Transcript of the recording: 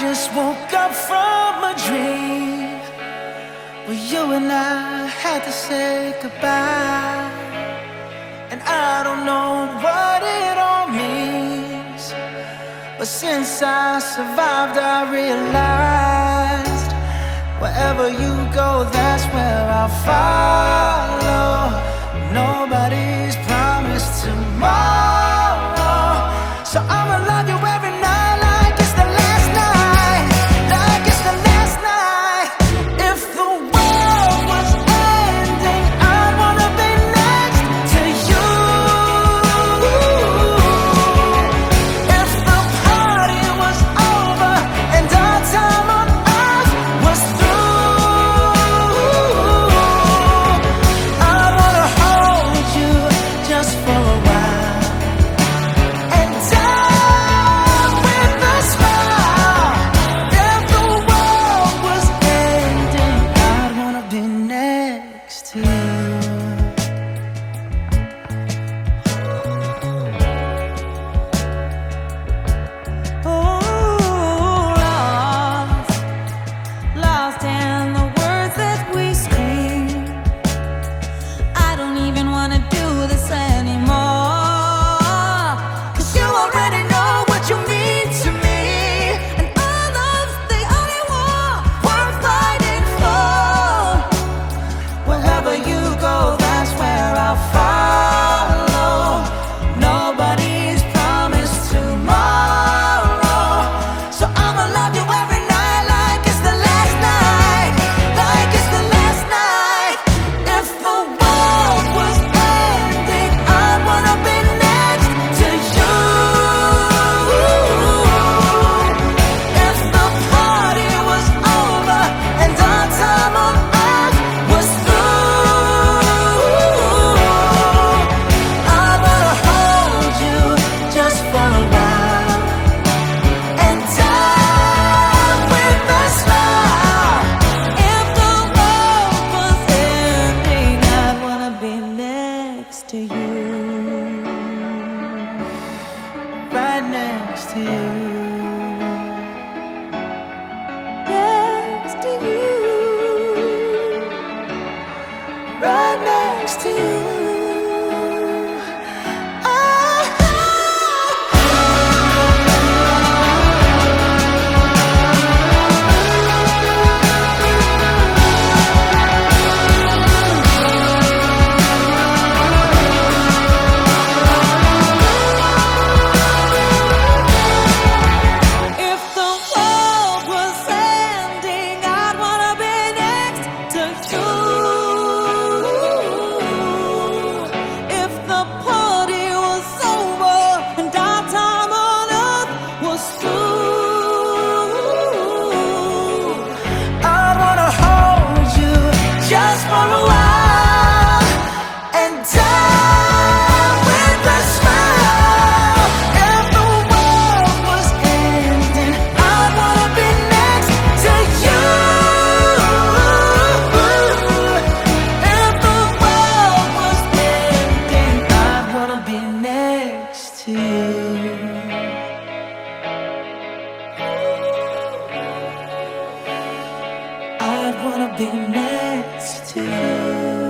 just woke up from a dream where you and I had to say goodbye. And I don't know what it all means, but since I survived, I realized wherever you go, that's where I'll follow. No next to you. Next to you. Right next to you. be next to you.